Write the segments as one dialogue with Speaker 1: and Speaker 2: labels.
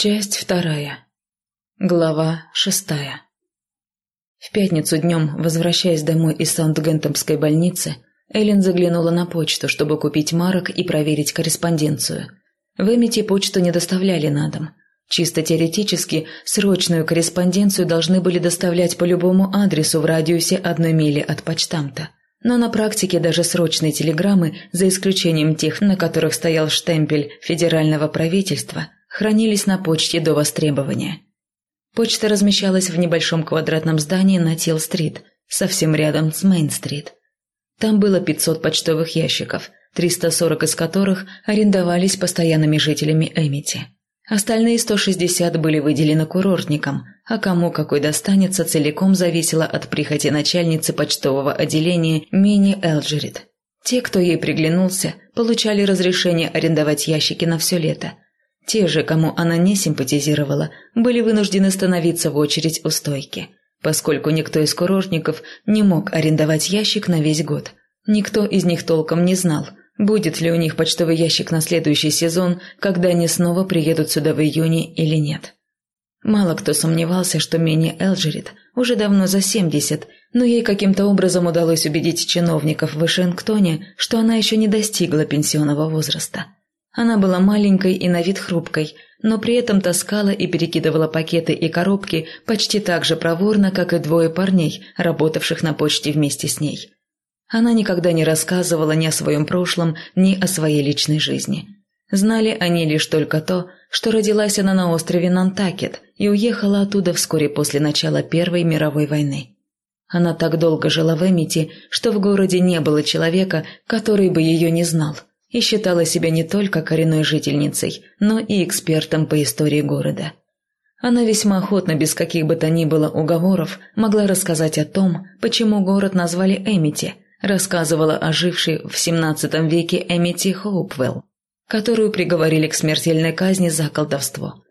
Speaker 1: Часть вторая. Глава шестая. В пятницу днем, возвращаясь домой из Саундгемптонской больницы, Эллен заглянула на почту, чтобы купить марок и проверить корреспонденцию. В Эмити почту не доставляли на дом. Чисто теоретически, срочную корреспонденцию должны были доставлять по любому адресу в радиусе одной мили от почтамта. Но на практике даже срочные телеграммы, за исключением тех, на которых стоял штемпель федерального правительства – хранились на почте до востребования. Почта размещалась в небольшом квадратном здании на Тилл-стрит, совсем рядом с Мейн-стрит. Там было 500 почтовых ящиков, 340 из которых арендовались постоянными жителями Эмити. Остальные 160 были выделены курортникам, а кому какой достанется, целиком зависело от прихоти начальницы почтового отделения Мини Элджерит. Те, кто ей приглянулся, получали разрешение арендовать ящики на все лето – те же, кому она не симпатизировала, были вынуждены становиться в очередь у стойки, поскольку никто из курортников не мог арендовать ящик на весь год. Никто из них толком не знал, будет ли у них почтовый ящик на следующий сезон, когда они снова приедут сюда в июне или нет. Мало кто сомневался, что Мини Элджерит уже давно за 70, но ей каким-то образом удалось убедить чиновников в Вашингтоне, что она еще не достигла пенсионного возраста – она была маленькой и на вид хрупкой, но при этом таскала и перекидывала пакеты и коробки почти так же проворно, как и двое парней, работавших на почте вместе с ней. Она никогда не рассказывала ни о своем прошлом, ни о своей личной жизни. Знали они лишь только то, что родилась она на острове Нантакет и уехала оттуда вскоре после начала Первой мировой войны. Она так долго жила в Эмити, что в городе не было человека, который бы ее не знал – и считала себя не только коренной жительницей, но и экспертом по истории города. Она весьма охотно, без каких бы то ни было уговоров, могла рассказать о том, почему город назвали Эмити, рассказывала о жившей в XVII веке Эмити Хоупвелл, которую приговорили к смертельной казни за колдовство.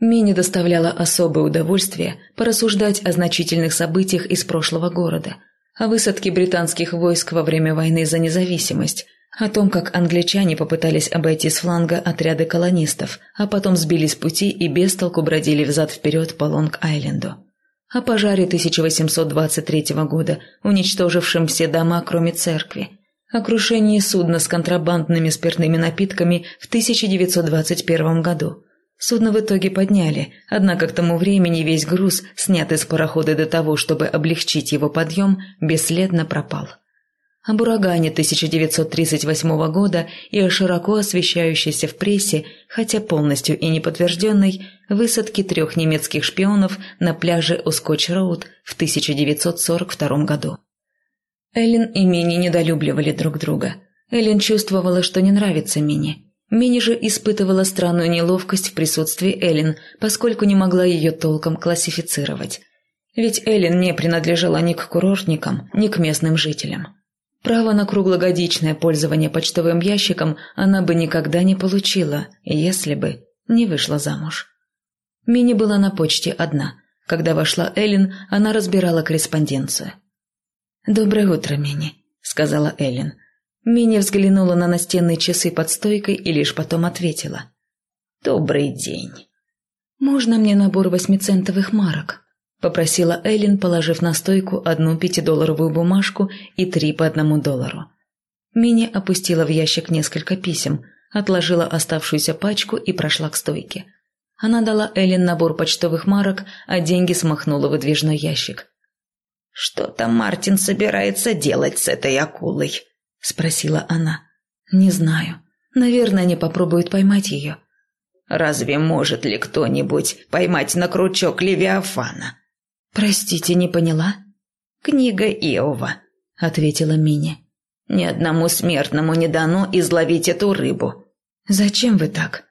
Speaker 1: Мини доставляло особое удовольствие порассуждать о значительных событиях из прошлого города, о высадке британских войск во время войны за независимость – о том, как англичане попытались обойти с фланга отряды колонистов, а потом сбились с пути и без толку бродили взад-вперед по Лонг-Айленду. О пожаре 1823 года, уничтожившем все дома, кроме церкви. О крушении судна с контрабандными спиртными напитками в 1921 году. Судно в итоге подняли, однако к тому времени весь груз, снятый с парохода до того, чтобы облегчить его подъем, бесследно пропал об урагане 1938 года и о широко освещающейся в прессе, хотя полностью и не подтвержденной, высадке трех немецких шпионов на пляже у Скотч-Роуд в 1942 году. Эллен и Мини недолюбливали друг друга. Эллен чувствовала, что не нравится Мини. Мини же испытывала странную неловкость в присутствии Эллен, поскольку не могла ее толком классифицировать. Ведь Эллен не принадлежала ни к курортникам, ни к местным жителям. Право на круглогодичное пользование почтовым ящиком она бы никогда не получила, если бы не вышла замуж. Мини была на почте одна. Когда вошла Эллен, она разбирала корреспонденцию. «Доброе утро, Мини», — сказала Эллен. Мини взглянула на настенные часы под стойкой и лишь потом ответила. «Добрый день». «Можно мне набор восьмицентовых марок?» – попросила Эллен, положив на стойку одну пятидолларовую бумажку и три по одному доллару. Мини опустила в ящик несколько писем, отложила оставшуюся пачку и прошла к стойке. Она дала Эллен набор почтовых марок, а деньги смахнула в выдвижной ящик. «Что там Мартин собирается делать с этой акулой?» – спросила она. «Не знаю. Наверное, они попробуют поймать ее». «Разве может ли кто-нибудь поймать на крючок Левиафана?» «Простите, не поняла?» «Книга Иова», — ответила Мини. «Ни одному смертному не дано изловить эту рыбу». «Зачем вы так?»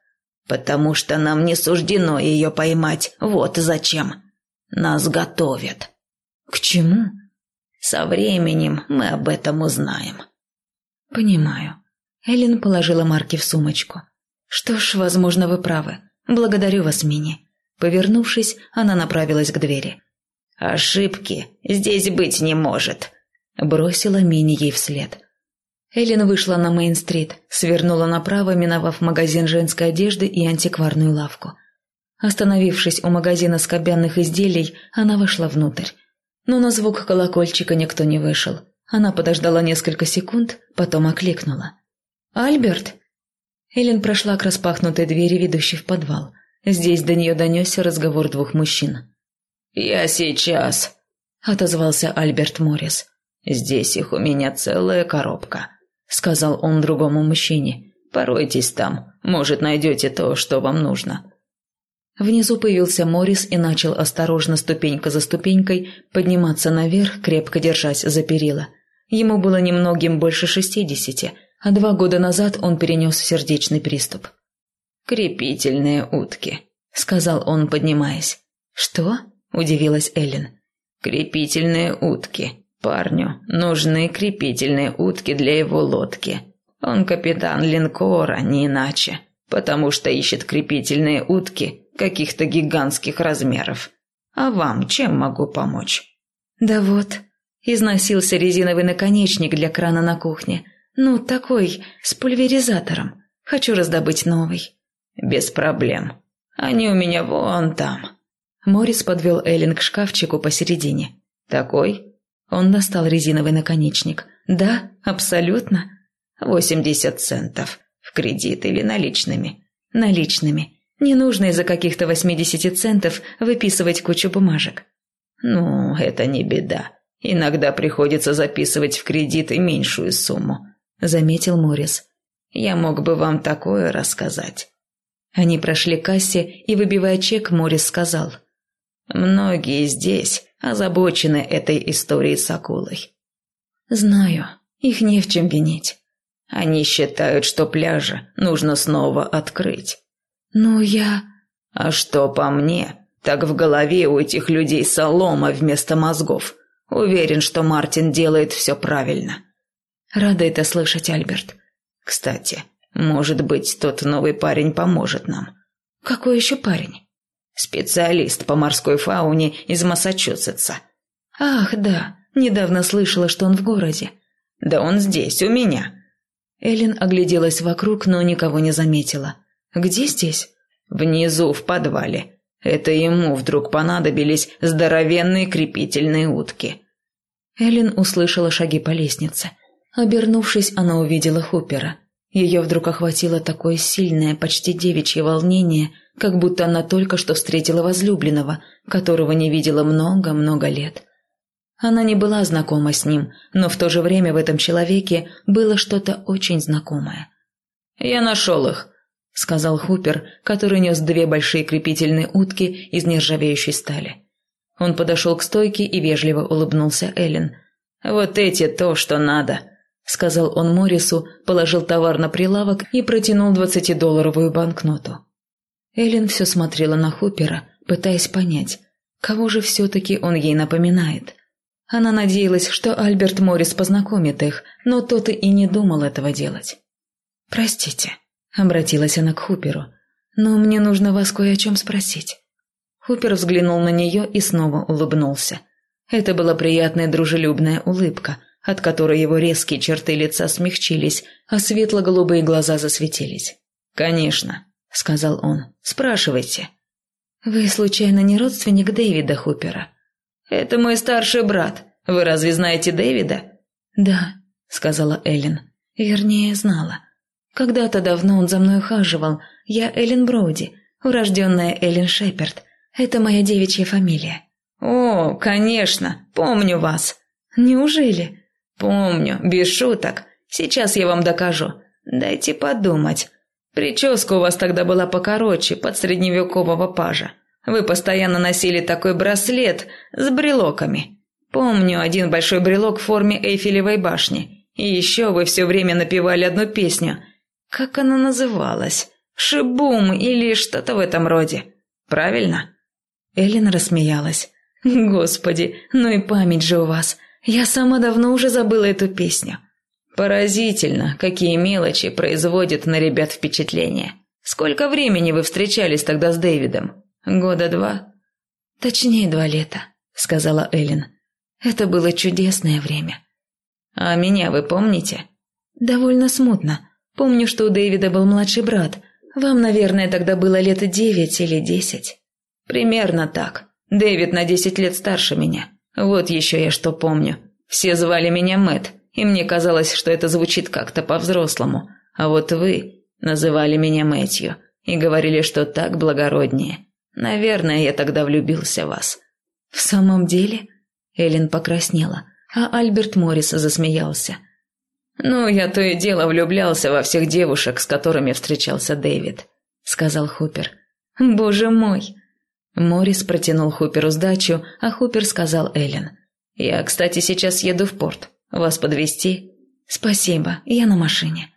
Speaker 1: «Потому что нам не суждено ее поймать. Вот зачем. Нас готовят». «К чему?» «Со временем мы об этом узнаем». «Понимаю». Эллен положила марки в сумочку. «Что ж, возможно, вы правы. Благодарю вас, Мини». Повернувшись, она направилась к двери. «Ошибки здесь быть не может», – бросила Мини ей вслед. Эллен вышла на Мейн-стрит, свернула направо, миновав магазин женской одежды и антикварную лавку. Остановившись у магазина скобянных изделий, она вошла внутрь. Но на звук колокольчика никто не вышел. Она подождала несколько секунд, потом окликнула. «Альберт?» Эллен прошла к распахнутой двери, ведущей в подвал. Здесь до нее донесся разговор двух мужчин.
Speaker 2: «Я сейчас», —
Speaker 1: отозвался Альберт Моррис.
Speaker 2: «Здесь их у меня целая коробка», — сказал он другому мужчине. «Поройтесь там, может, найдете то, что вам нужно».
Speaker 1: Внизу появился Моррис и начал осторожно, ступенька за ступенькой, подниматься наверх, крепко держась за перила. Ему было немногим больше шестидесяти, а два года назад он перенес сердечный приступ.
Speaker 2: «Крепительные утки», —
Speaker 1: сказал он, поднимаясь. «Что?» – удивилась Эллен.
Speaker 2: «Крепительные утки. Парню нужны крепительные утки для его лодки. Он капитан линкора, не иначе, потому что ищет крепительные утки каких-то гигантских размеров. А вам чем могу помочь?»
Speaker 1: «Да вот, износился резиновый наконечник для крана на кухне. Ну, такой, с пульверизатором. Хочу раздобыть новый».
Speaker 2: «Без проблем. Они у меня вон там».
Speaker 1: Морис подвел Эллен к шкафчику посередине.
Speaker 2: «Такой?»
Speaker 1: Он достал резиновый наконечник. «Да, абсолютно».
Speaker 2: «Восемьдесят центов. В кредит или наличными?»
Speaker 1: «Наличными. Не нужно из-за каких-то восьмидесяти центов выписывать кучу бумажек».
Speaker 2: «Ну, это не беда. Иногда приходится записывать в кредит и меньшую сумму», — заметил Морис. «Я мог бы вам такое рассказать».
Speaker 1: Они прошли к кассе, и, выбивая чек, Морис сказал.
Speaker 2: «Многие здесь озабочены этой историей с акулой».
Speaker 1: «Знаю, их не в чем винить».
Speaker 2: «Они считают, что пляжи нужно снова открыть».
Speaker 1: «Ну, я...»
Speaker 2: «А что по мне? Так в голове у этих людей солома вместо мозгов. Уверен, что Мартин делает все правильно».
Speaker 1: «Рада это слышать, Альберт».
Speaker 2: «Кстати, может быть, тот новый парень поможет нам».
Speaker 1: «Какой еще парень?»
Speaker 2: «Специалист по морской фауне из Массачусетса».
Speaker 1: «Ах, да, недавно слышала, что он в городе».
Speaker 2: «Да он здесь, у меня».
Speaker 1: Эллен огляделась вокруг, но никого не заметила. «Где здесь?»
Speaker 2: «Внизу, в подвале. Это ему вдруг понадобились здоровенные крепительные утки».
Speaker 1: Эллен услышала шаги по лестнице. Обернувшись, она увидела Хупера. Ее вдруг охватило такое сильное, почти девичье волнение, как будто она только что встретила возлюбленного, которого не видела много-много лет. Она не была знакома с ним, но в то же время в этом человеке было что-то очень знакомое.
Speaker 2: «Я нашел их», — сказал Хупер, который нес две большие крепительные утки из нержавеющей стали. Он подошел к стойке и вежливо улыбнулся Эллен. «Вот эти то, что надо сказал он Морису, положил товар на прилавок и протянул двадцатидолларовую банкноту. Эллен все смотрела на Хупера, пытаясь понять, кого же все-таки он ей напоминает. Она надеялась, что Альберт Моррис познакомит их, но тот и не думал этого делать. «Простите», — обратилась она к Хуперу, — «но мне нужно вас кое о чем спросить». Хупер взглянул на нее и снова улыбнулся. Это была приятная дружелюбная улыбка, от которой его резкие черты лица смягчились, а светло-голубые глаза засветились. «Конечно», — сказал он, — «спрашивайте». «Вы, случайно, не родственник Дэвида Хупера?» «Это мой старший брат. Вы разве знаете Дэвида?» «Да», — сказала Эллен. «Вернее, знала. Когда-то давно он за мной ухаживал. Я Эллен Броуди, урожденная Эллен Шеперд. Это моя девичья фамилия». «О, конечно, помню вас». «Неужели?» «Помню, без шуток. Сейчас я вам докажу. Дайте подумать. Прическа у вас тогда была покороче, под средневекового пажа. Вы постоянно носили такой браслет с брелоками. Помню один большой брелок в форме Эйфелевой башни. И еще вы все время напевали одну песню. Как она называлась? Шибум или что-то в этом роде. Правильно?» Эллен рассмеялась. «Господи, ну и память же у вас. Я сама давно уже забыла эту песню. Поразительно, какие мелочи производят на ребят впечатление. Сколько времени вы встречались тогда с Дэвидом? Года два? Точнее, два лета, сказала Эллен. Это было чудесное время. А меня вы помните? Довольно смутно. Помню, что у Дэвида был младший брат.
Speaker 1: Вам, наверное, тогда было лет девять или десять.
Speaker 2: Примерно так. Дэвид на десять лет старше меня. Вот еще я что помню. Все звали меня Мэт, и мне казалось, что это звучит как-то по-взрослому. А вот вы называли меня Мэтью и говорили, что так благороднее. Наверное, я тогда влюбился в вас.
Speaker 1: В самом деле? Эллен покраснела, а Альберт Моррис засмеялся.
Speaker 2: «Ну, я то и дело влюблялся во всех девушек, с которыми встречался Дэвид», — сказал Хупер.
Speaker 1: «Боже мой!»
Speaker 2: Моррис протянул Хуперу сдачу, а Хупер сказал Эллен. «Я, кстати, сейчас еду в порт. Вас подвезти?»
Speaker 1: «Спасибо, я на машине».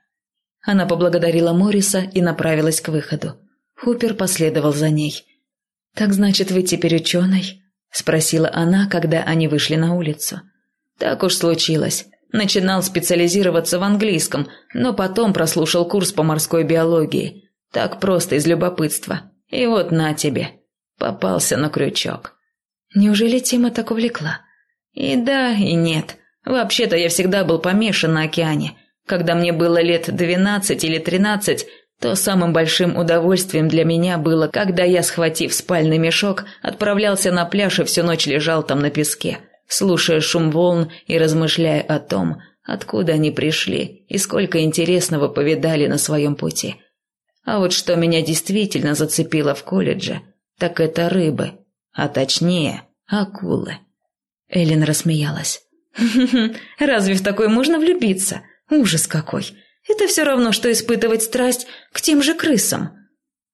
Speaker 2: Она поблагодарила Морриса и направилась к выходу. Хупер последовал за ней.
Speaker 1: «Так значит, вы теперь ученый?» – спросила она, когда они вышли на улицу.
Speaker 2: «Так уж случилось. Начинал специализироваться в английском, но потом прослушал курс по морской биологии. Так просто из любопытства. И вот на тебе. Попался на крючок».
Speaker 1: «Неужели тема так увлекла?»
Speaker 2: «И да, и нет. Вообще-то я всегда был помешан на океане. Когда мне было лет двенадцать или тринадцать, то самым большим удовольствием для меня было, когда я, схватив спальный мешок, отправлялся на пляж и всю ночь лежал там на песке, слушая шум волн и размышляя о том, откуда они пришли и сколько интересного повидали на своем пути. А вот что меня действительно зацепило в колледже, так это рыбы, а точнее акулы.
Speaker 1: Эллен рассмеялась. «Разве в такой можно влюбиться? Ужас какой! Это все равно, что испытывать страсть к тем же крысам.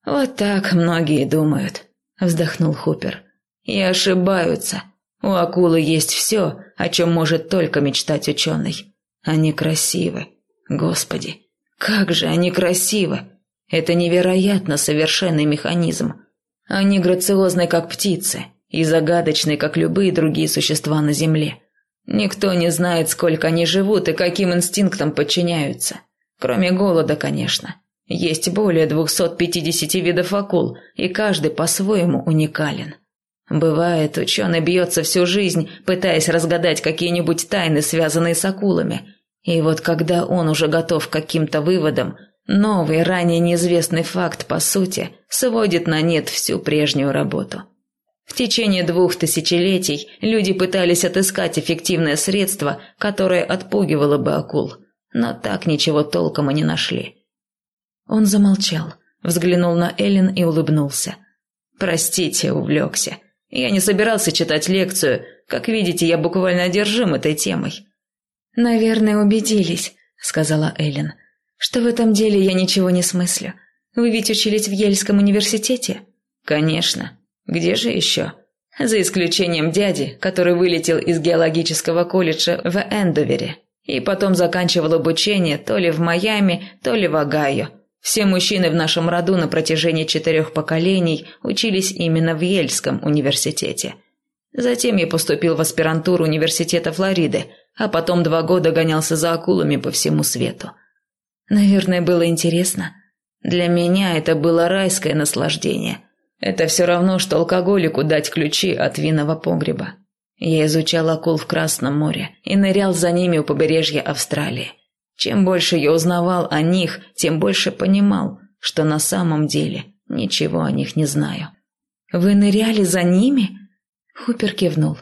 Speaker 2: Вот так многие думают, вздохнул Хупер. И ошибаются. У акулы есть все, о чем может только мечтать ученый. Они красивы. Господи, как же они красивы! Это невероятно совершенный механизм. Они грациозны, как птицы, и загадочны, как любые другие существа на Земле. Никто не знает, сколько они живут и каким инстинктам подчиняются. Кроме голода, конечно. Есть более 250 видов акул, и каждый по-своему уникален. Бывает, ученый бьется всю жизнь, пытаясь разгадать какие-нибудь тайны, связанные с акулами. И вот когда он уже готов к каким-то выводам, новый, ранее неизвестный факт, по сути, сводит на нет всю прежнюю работу. В течение двух тысячелетий люди пытались отыскать эффективное средство, которое отпугивало бы акул – но так ничего толком и не нашли.
Speaker 1: Он замолчал, взглянул на Эллен и улыбнулся.
Speaker 2: «Простите, увлекся. Я не собирался читать лекцию. Как видите, я буквально одержим этой темой».
Speaker 1: «Наверное, убедились», — сказала Эллен, — «что в этом деле я ничего не смыслю. Вы ведь учились в Ельском университете?»
Speaker 2: «Конечно. Где же еще?» «За исключением дяди, который вылетел из геологического колледжа в Эндовере и потом заканчивал обучение то ли в Майами, то ли в Огайо. Все мужчины в нашем роду на протяжении четырех поколений учились именно в Ельском университете. Затем я поступил в аспирантуру университета Флориды, а потом два года гонялся за акулами по всему свету.
Speaker 1: Наверное, было интересно.
Speaker 2: Для меня это было райское наслаждение. Это все равно, что алкоголику дать ключи от винного погреба. Я изучал акул в Красном море и нырял за ними у побережья Австралии. Чем больше я узнавал о них, тем больше понимал, что на самом деле ничего о них не знаю.
Speaker 1: «Вы ныряли за ними?» Хупер кивнул.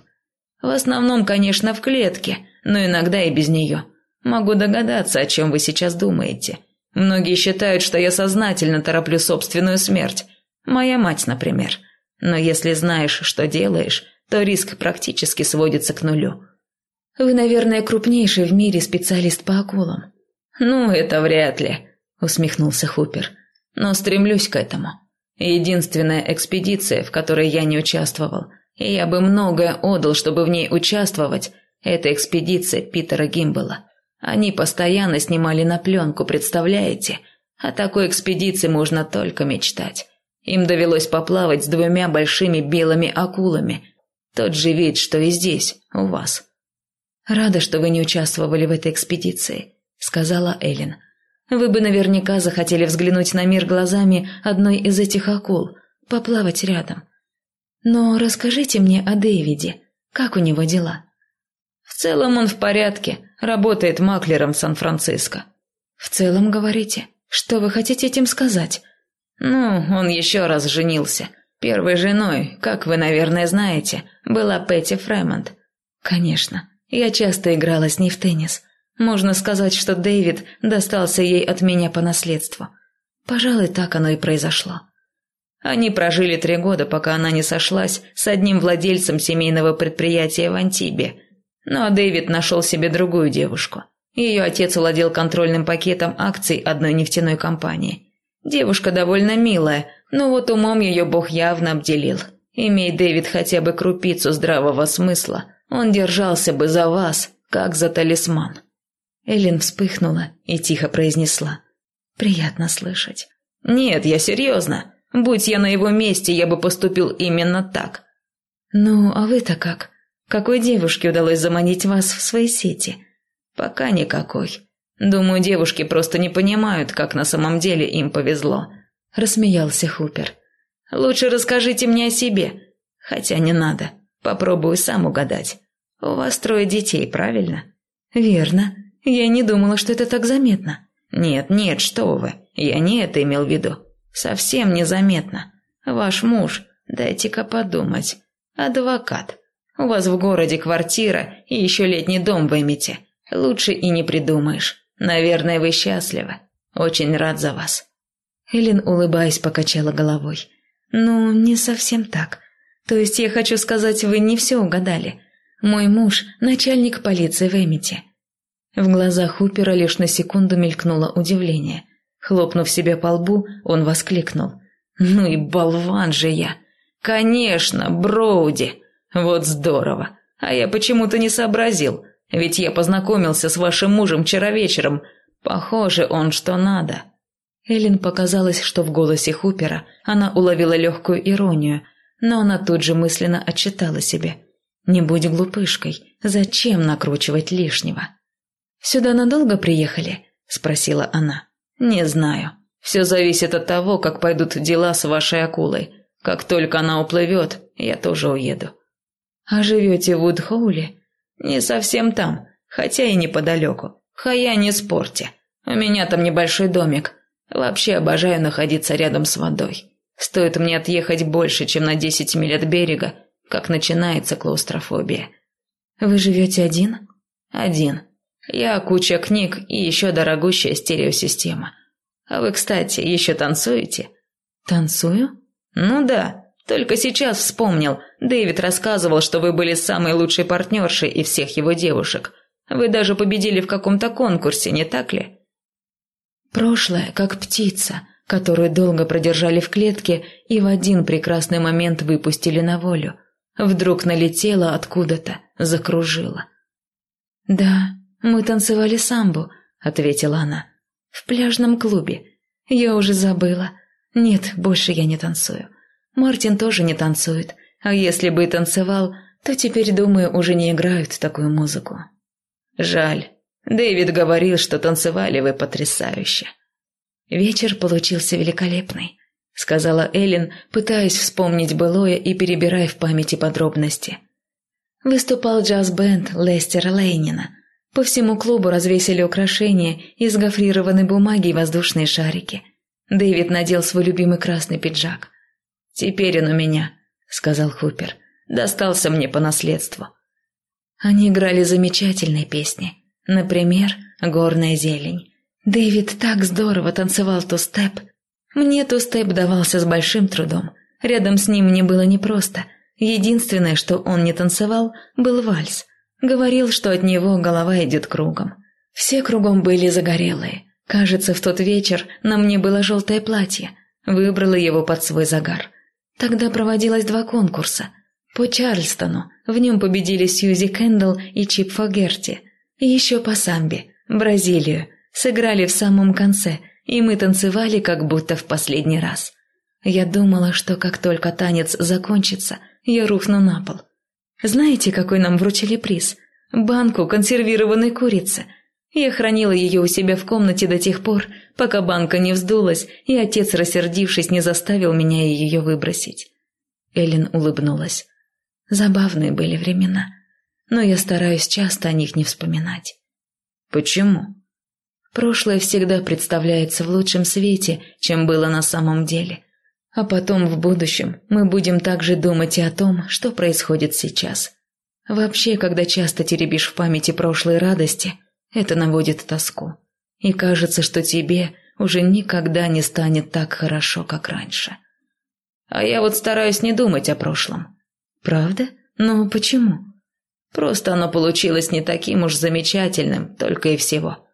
Speaker 2: «В основном, конечно, в клетке, но иногда и без нее. Могу догадаться, о чем вы сейчас думаете. Многие считают, что я сознательно тороплю собственную смерть. Моя мать, например. Но если знаешь, что делаешь, то риск практически сводится к нулю.
Speaker 1: Вы, наверное, крупнейший в мире специалист по акулам.
Speaker 2: Ну, это вряд ли, усмехнулся Хупер. Но стремлюсь к этому. Единственная экспедиция, в которой я не участвовал, и я бы многое отдал, чтобы в ней участвовать, это экспедиция Питера Гимбела. Они постоянно снимали на пленку, представляете? О такой экспедиции можно только мечтать. Им довелось поплавать с двумя большими белыми акулами, тот же вид, что и здесь, у вас.
Speaker 1: Рада, что вы не участвовали в этой экспедиции, сказала Эллен. Вы бы наверняка захотели взглянуть на мир глазами одной из этих акул, поплавать рядом. Но расскажите мне о Дэвиде. Как у него дела?
Speaker 2: В целом он в порядке, работает маклером в Сан-Франциско.
Speaker 1: В целом, говорите? Что вы хотите этим сказать?
Speaker 2: Ну, он еще раз женился. Первой женой, как вы, наверное, знаете, была Петти Фремонт.
Speaker 1: Конечно, я часто играла с ней в теннис. Можно сказать, что Дэвид достался ей от меня по наследству. Пожалуй, так оно и произошло.
Speaker 2: Они прожили три года, пока она не сошлась с одним владельцем семейного предприятия в Антибе. Но Дэвид нашел себе другую девушку. Ее отец владел контрольным пакетом акций одной нефтяной компании. Девушка довольно милая, но вот умом ее Бог явно обделил. Имей Дэвид хотя бы крупицу здравого смысла, он держался бы за вас, как за талисман.
Speaker 1: Эллен вспыхнула и тихо произнесла. «Приятно слышать».
Speaker 2: «Нет, я серьезно. Будь я на его месте, я бы поступил именно так».
Speaker 1: «Ну, а вы-то как? Какой девушке удалось заманить вас в свои сети?»
Speaker 2: «Пока никакой. Думаю, девушки просто не понимают, как на самом деле им повезло», – рассмеялся Хупер. «Лучше расскажите мне о себе. Хотя не надо. Попробую сам угадать. У вас трое детей, правильно?»
Speaker 1: «Верно. Я не думала, что это так заметно.
Speaker 2: Нет, нет, что вы. Я не это имел в виду. Совсем незаметно. Ваш муж, дайте-ка подумать. Адвокат. У вас в городе квартира и еще летний дом в Эмите. Лучше и не придумаешь. Наверное, вы счастливы. Очень рад за вас.
Speaker 1: Элин, улыбаясь, покачала головой. Ну, не совсем так. То есть я хочу сказать, вы не все угадали. Мой муж – начальник полиции в Эмите. В глазах Хупера лишь на секунду мелькнуло удивление. Хлопнув себя по лбу, он воскликнул.
Speaker 2: «Ну и болван же я! Конечно, Броуди! Вот здорово! А я почему-то не сообразил, ведь я познакомился с вашим мужем вчера вечером. Похоже, он что надо».
Speaker 1: Эллен показалось, что в голосе Хупера она уловила легкую иронию, но она тут же мысленно отчитала себе. «Не будь глупышкой, зачем накручивать лишнего?» «Сюда надолго приехали?» – спросила она.
Speaker 2: «Не знаю. Все зависит от того, как пойдут дела с вашей акулой. Как только она уплывет, я тоже уеду».
Speaker 1: «А живете в Вудхоуле?»
Speaker 2: «Не совсем там, хотя и неподалеку. Хая не спорте. У меня там небольшой домик. Вообще обожаю находиться рядом с водой. Стоит мне отъехать больше, чем на десять миль от берега, как начинается клаустрофобия».
Speaker 1: «Вы живете один?»
Speaker 2: «Один. Я куча книг и еще дорогущая стереосистема. А вы, кстати, еще танцуете?
Speaker 1: Танцую?
Speaker 2: Ну да. Только сейчас вспомнил. Дэвид рассказывал, что вы были самой лучшей партнершей из всех его девушек. Вы даже победили в каком-то конкурсе, не так ли?
Speaker 1: Прошлое, как птица, которую долго продержали в клетке и в один прекрасный момент выпустили на волю. Вдруг налетела откуда-то, закружила. Да, «Мы танцевали самбо», — ответила она. «В пляжном клубе. Я уже забыла. Нет, больше я не танцую. Мартин тоже не танцует. А если бы и танцевал, то теперь, думаю, уже не играют такую музыку».
Speaker 2: «Жаль. Дэвид говорил, что танцевали вы потрясающе».
Speaker 1: «Вечер получился великолепный», — сказала Эллен, пытаясь вспомнить былое и перебирая в памяти подробности. Выступал джаз-бенд Лестера Лейнина. По всему клубу развесили украшения из гофрированной бумаги и воздушные шарики. Дэвид надел свой любимый красный пиджак.
Speaker 2: «Теперь он у меня», — сказал Хупер. «Достался мне по наследству».
Speaker 1: Они играли замечательные песни. Например, «Горная зелень». Дэвид так здорово танцевал ту-степ. Мне ту-степ давался с большим трудом. Рядом с ним мне было непросто. Единственное, что он не танцевал, был вальс — Говорил, что от него голова идет кругом. Все кругом были загорелые. Кажется, в тот вечер на мне было желтое платье. Выбрала его под свой загар. Тогда проводилось два конкурса. По Чарльстону. В нем победили Сьюзи Кэндалл и Чип Фогерти. И еще по самбе. Бразилию. Сыграли в самом конце, и мы танцевали как будто в последний раз. Я думала, что как только танец закончится, я рухну на пол. Знаете, какой нам вручили приз? Банку консервированной курицы. Я хранила ее у себя в комнате до тех пор, пока банка не вздулась, и отец, рассердившись, не заставил меня ее выбросить. Эллен улыбнулась. Забавные были времена, но я стараюсь часто о них не вспоминать.
Speaker 2: Почему?
Speaker 1: Прошлое всегда представляется в лучшем свете, чем было на самом деле. А потом в будущем мы будем также думать и о том, что происходит сейчас. Вообще, когда часто теребишь в памяти прошлой радости, это наводит тоску. И кажется, что тебе уже никогда не станет так хорошо, как раньше. А я вот стараюсь не думать о прошлом. Правда? Но почему? Просто оно получилось не таким уж замечательным, только и всего.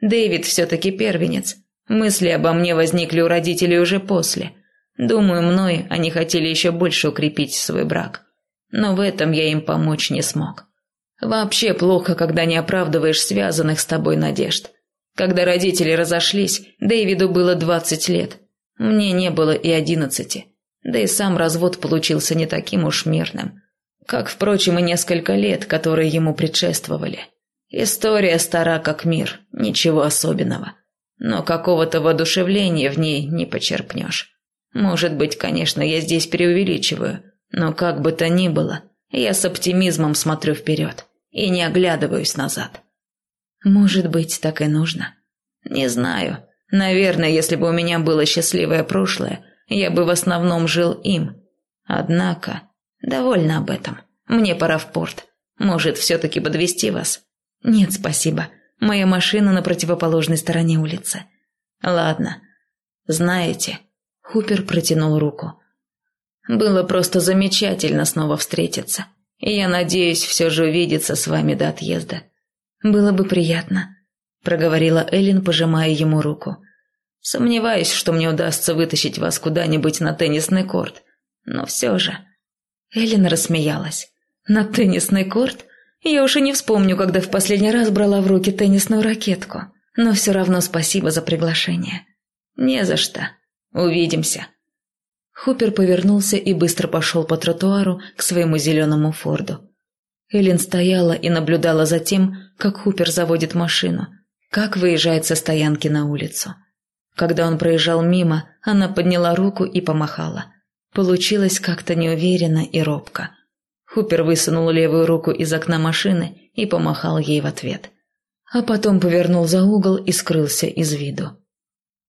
Speaker 1: Дэвид все-таки первенец. Мысли обо мне возникли у родителей уже после. Думаю, мной они хотели еще больше укрепить свой брак. Но в этом я им помочь не смог. Вообще плохо, когда не оправдываешь связанных с тобой надежд. Когда родители разошлись, Дэвиду было двадцать лет. Мне не было и одиннадцати. Да и сам развод получился не таким уж мирным. Как, впрочем, и несколько лет, которые ему предшествовали. История стара как мир, ничего особенного. Но какого-то воодушевления в ней не почерпнешь. Может быть, конечно, я здесь преувеличиваю, но как бы то ни было, я с оптимизмом смотрю вперед и не оглядываюсь назад. Может быть, так и нужно. Не знаю. Наверное, если бы у меня было счастливое прошлое, я бы в основном жил им. Однако, довольно об этом. Мне пора в порт. Может, все-таки подвести вас? «Нет, спасибо. Моя машина на противоположной стороне улицы». «Ладно. Знаете...» Хупер протянул руку. «Было просто замечательно снова встретиться. И я надеюсь все же увидеться с вами до отъезда». «Было бы приятно», — проговорила Эллен, пожимая ему руку. «Сомневаюсь, что мне удастся вытащить вас куда-нибудь на теннисный корт. Но все же...» Эллен рассмеялась. «На теннисный корт? Я уж и не вспомню, когда в последний раз брала в руки теннисную ракетку. Но все равно спасибо за приглашение. Не за что. Увидимся. Хупер повернулся и быстро пошел по тротуару к своему зеленому форду. Эллен стояла и наблюдала за тем, как Хупер заводит машину, как выезжает со стоянки на улицу. Когда он проезжал мимо, она подняла руку и помахала. Получилось как-то неуверенно и робко. Хупер высунул левую руку из окна машины и помахал ей в ответ. А потом повернул за угол и скрылся из виду.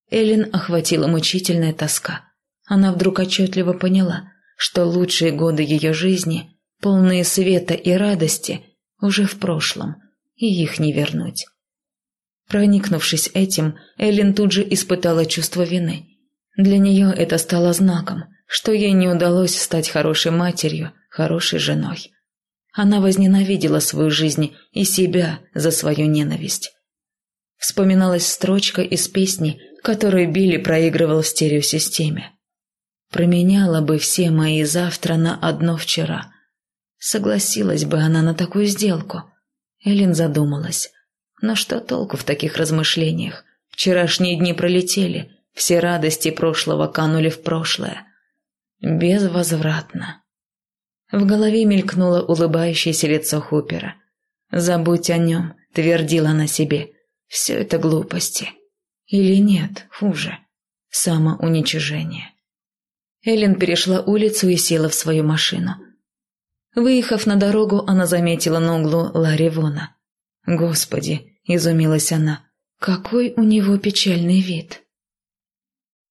Speaker 1: Эллен охватила мучительная тоска. Она вдруг отчетливо поняла, что лучшие годы ее жизни, полные света и радости, уже в прошлом, и их не вернуть. Проникнувшись этим, Эллен тут же испытала чувство вины. Для нее это стало знаком, что ей не удалось стать хорошей матерью, хорошей женой. Она возненавидела свою жизнь и себя за свою ненависть. Вспоминалась строчка из песни, которую Билли проигрывал в стереосистеме. «Променяла бы все мои завтра на одно вчера». Согласилась бы она на такую сделку. Эллен задумалась. Но что толку в таких размышлениях? Вчерашние дни пролетели, все радости прошлого канули в прошлое. Безвозвратно. В голове мелькнуло улыбающееся лицо Хупера. «Забудь о нем», — твердила она себе. «Все это глупости». Или нет, хуже. Самоуничижение. Эллен перешла улицу и села в свою машину. Выехав на дорогу, она заметила на углу Ларри Вона. «Господи!» – изумилась она. «Какой у него печальный вид!»